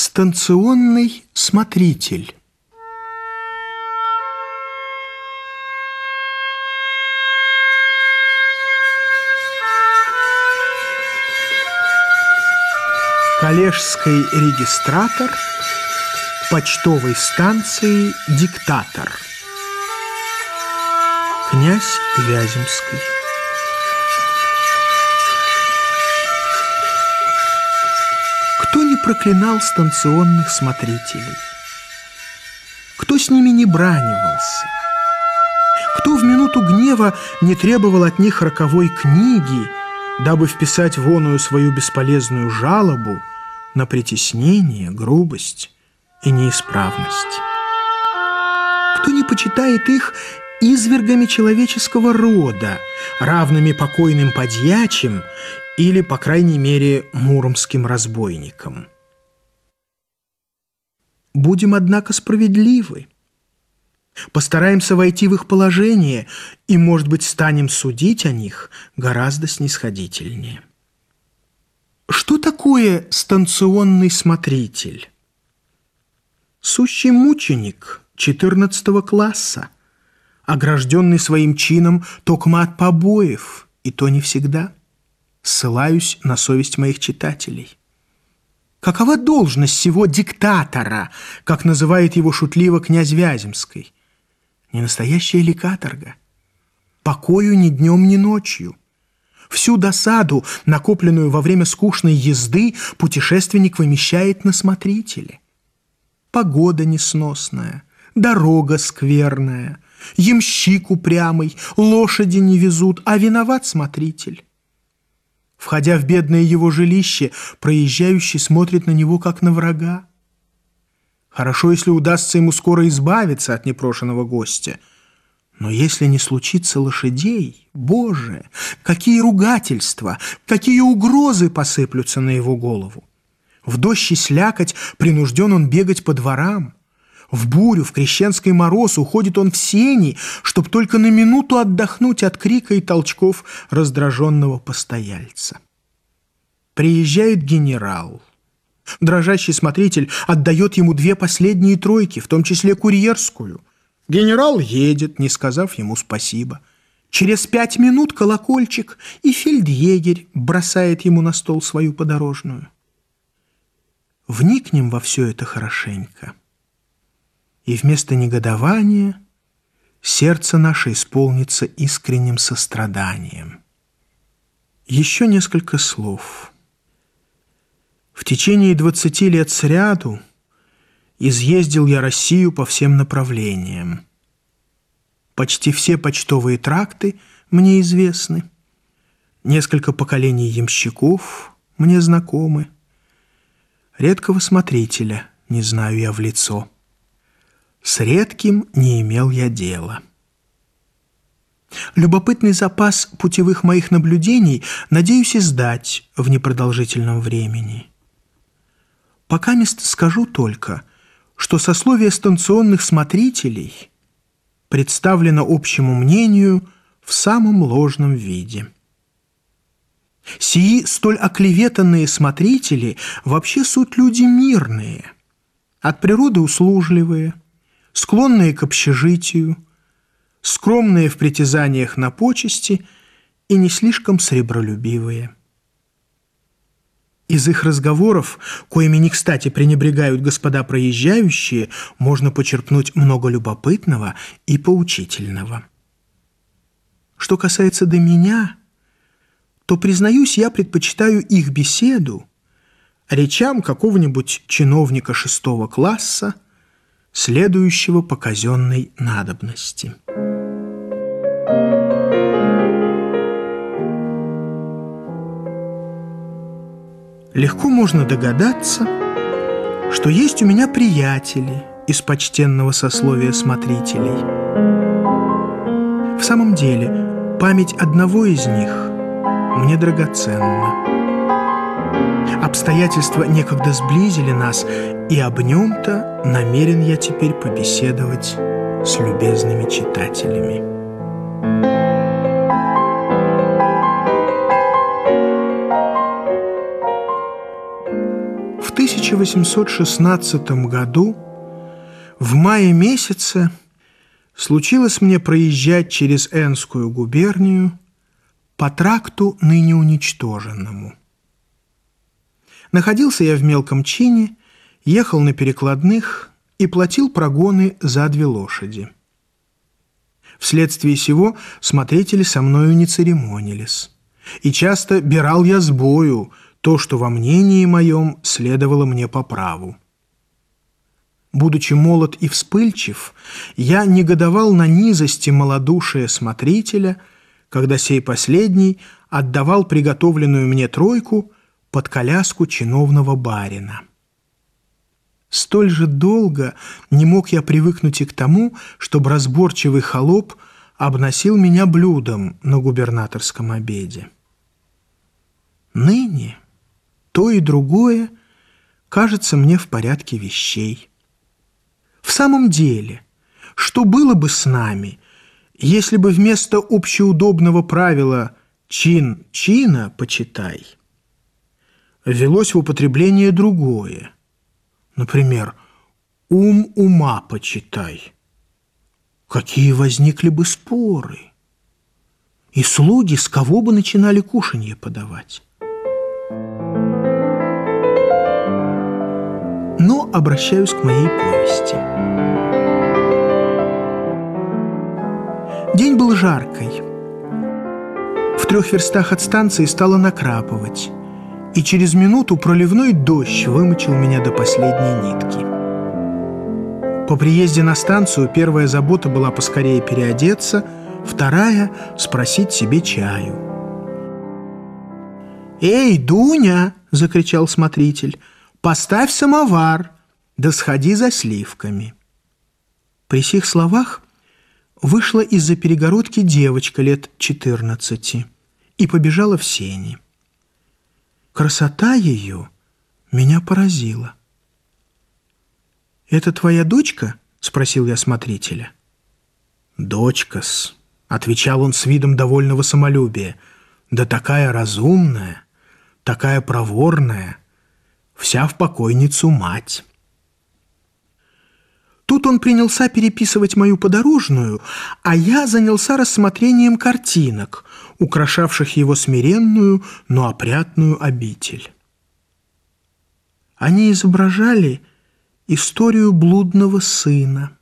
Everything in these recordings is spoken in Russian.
Станционный смотритель. Коллежский регистратор почтовой станции «Диктатор» Князь Вяземский Кто не проклинал станционных смотрителей? Кто с ними не бранивался? Кто в минуту гнева не требовал от них роковой книги, дабы вписать воную свою бесполезную жалобу на притеснение, грубость и неисправность? Кто не почитает их извергами человеческого рода, равными покойным подьячим или, по крайней мере, муромским разбойникам. Будем, однако, справедливы. Постараемся войти в их положение и, может быть, станем судить о них гораздо снисходительнее. Что такое станционный смотритель? Сущий мученик 14 класса, огражденный своим чином токма от побоев, и то не всегда – ссылаюсь на совесть моих читателей. Какова должность всего диктатора, как называет его шутливо князь Вяземский? Не настоящая ли каторга? Покою ни днем, ни ночью. Всю досаду, накопленную во время скучной езды, путешественник вымещает на смотрителе. Погода несносная, дорога скверная, ямщик упрямый, лошади не везут, а виноват смотритель. Входя в бедное его жилище, проезжающий смотрит на него, как на врага. Хорошо, если удастся ему скоро избавиться от непрошенного гостя. Но если не случится лошадей, Боже, какие ругательства, какие угрозы посыплются на его голову. В дождь и слякоть принужден он бегать по дворам. В бурю, в крещенский мороз уходит он в сени, чтоб только на минуту отдохнуть от крика и толчков раздраженного постояльца. Приезжает генерал. Дрожащий смотритель отдает ему две последние тройки, в том числе курьерскую. Генерал едет, не сказав ему спасибо. Через пять минут колокольчик, и фельдъегерь бросает ему на стол свою подорожную. Вникнем во все это хорошенько и вместо негодования сердце наше исполнится искренним состраданием. Еще несколько слов. В течение двадцати лет сряду изъездил я Россию по всем направлениям. Почти все почтовые тракты мне известны. Несколько поколений ямщиков мне знакомы. Редкого смотрителя не знаю я в лицо. С редким не имел я дела. Любопытный запас путевых моих наблюдений надеюсь издать в непродолжительном времени. Пока мест скажу только, что сословие станционных смотрителей представлено общему мнению в самом ложном виде. Сии столь оклеветанные смотрители вообще суть люди мирные, от природы услужливые – склонные к общежитию, скромные в притязаниях на почести и не слишком сребролюбивые. Из их разговоров, коими не кстати пренебрегают господа проезжающие, можно почерпнуть много любопытного и поучительного. Что касается до меня, то, признаюсь, я предпочитаю их беседу речам какого-нибудь чиновника шестого класса, следующего по казенной надобности. Легко можно догадаться, что есть у меня приятели из почтенного сословия смотрителей. В самом деле, память одного из них мне драгоценна. Обстоятельства некогда сблизили нас, и об нем-то намерен я теперь побеседовать с любезными читателями. В 1816 году, в мае месяце, случилось мне проезжать через Энскую губернию по тракту ныне уничтоженному. Находился я в мелком чине, ехал на перекладных и платил прогоны за две лошади. Вследствие сего смотрители со мною не церемонились. И часто бирал я с бою то, что во мнении моем следовало мне по праву. Будучи молод и вспыльчив, я негодовал на низости малодушия смотрителя, когда сей последний отдавал приготовленную мне тройку под коляску чиновного барина. Столь же долго не мог я привыкнуть и к тому, чтобы разборчивый холоп обносил меня блюдом на губернаторском обеде. Ныне то и другое кажется мне в порядке вещей. В самом деле, что было бы с нами, если бы вместо общеудобного правила «чин чина почитай» велось в употребление другое – Например, «ум ума почитай». Какие возникли бы споры? И слуги с кого бы начинали кушанье подавать? Но обращаюсь к моей повести. День был жаркий. В трех верстах от станции стало накрапывать и через минуту проливной дождь вымочил меня до последней нитки. По приезде на станцию первая забота была поскорее переодеться, вторая — спросить себе чаю. «Эй, Дуня!» — закричал смотритель. «Поставь самовар, да сходи за сливками». При сих словах вышла из-за перегородки девочка лет четырнадцати и побежала в сени. Красота ее меня поразила. «Это твоя дочка?» — спросил я смотрителя. «Дочка-с», — отвечал он с видом довольного самолюбия, «да такая разумная, такая проворная, вся в покойницу мать». Тут он принялся переписывать мою подорожную, а я занялся рассмотрением картинок, украшавших его смиренную, но опрятную обитель. Они изображали историю блудного сына.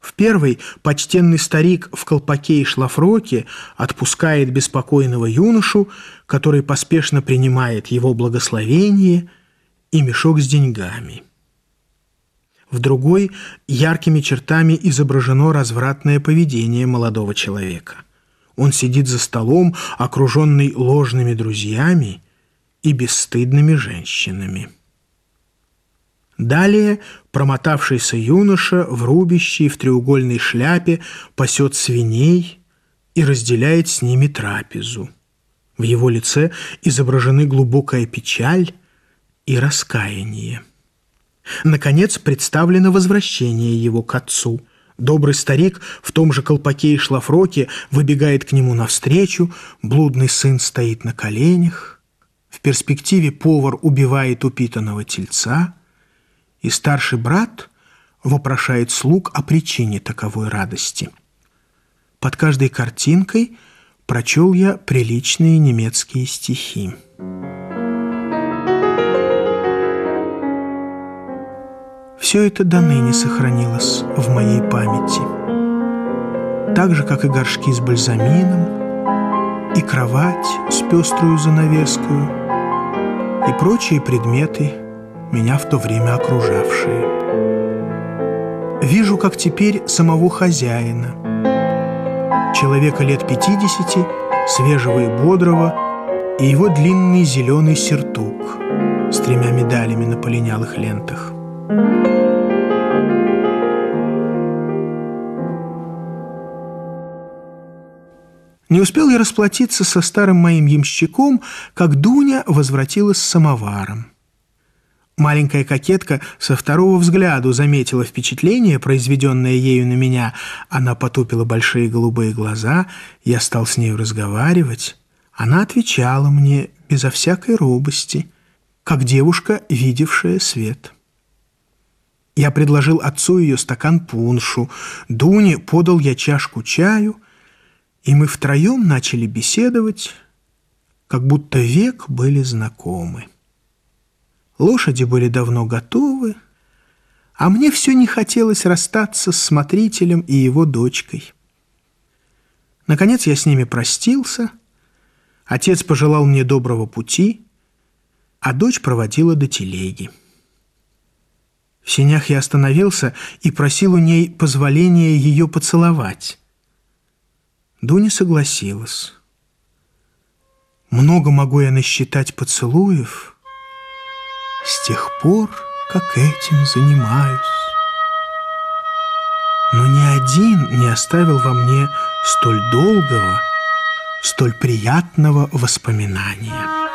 В первой почтенный старик в колпаке и шлафроке отпускает беспокойного юношу, который поспешно принимает его благословение и мешок с деньгами в другой яркими чертами изображено развратное поведение молодого человека. Он сидит за столом, окруженный ложными друзьями и бесстыдными женщинами. Далее промотавшийся юноша в рубище в треугольной шляпе пасет свиней и разделяет с ними трапезу. В его лице изображены глубокая печаль и раскаяние. Наконец представлено возвращение его к отцу. Добрый старик в том же колпаке и шлафроке выбегает к нему навстречу, блудный сын стоит на коленях. В перспективе повар убивает упитанного тельца, и старший брат вопрошает слуг о причине таковой радости. Под каждой картинкой прочел я приличные немецкие стихи. Все это до ныне сохранилось в моей памяти. Так же, как и горшки с бальзамином, и кровать с пеструю занавескую, и прочие предметы, меня в то время окружавшие. Вижу, как теперь самого хозяина, человека лет пятидесяти, свежего и бодрого, и его длинный зеленый сертук с тремя медалями на полинялых лентах. Не успел я расплатиться со старым моим ямщиком, как Дуня возвратилась с самоваром. Маленькая кокетка со второго взгляду заметила впечатление, произведенное ею на меня. Она потупила большие голубые глаза, я стал с нею разговаривать. Она отвечала мне безо всякой робости. как девушка, видевшая свет. Я предложил отцу ее стакан пуншу, Дуне подал я чашку чаю, и мы втроем начали беседовать, как будто век были знакомы. Лошади были давно готовы, а мне все не хотелось расстаться с смотрителем и его дочкой. Наконец я с ними простился, отец пожелал мне доброго пути, а дочь проводила до телеги. В сенях я остановился и просил у ней позволения ее поцеловать. Дуня согласилась. Много могу я насчитать поцелуев с тех пор, как этим занимаюсь. Но ни один не оставил во мне столь долгого, столь приятного воспоминания.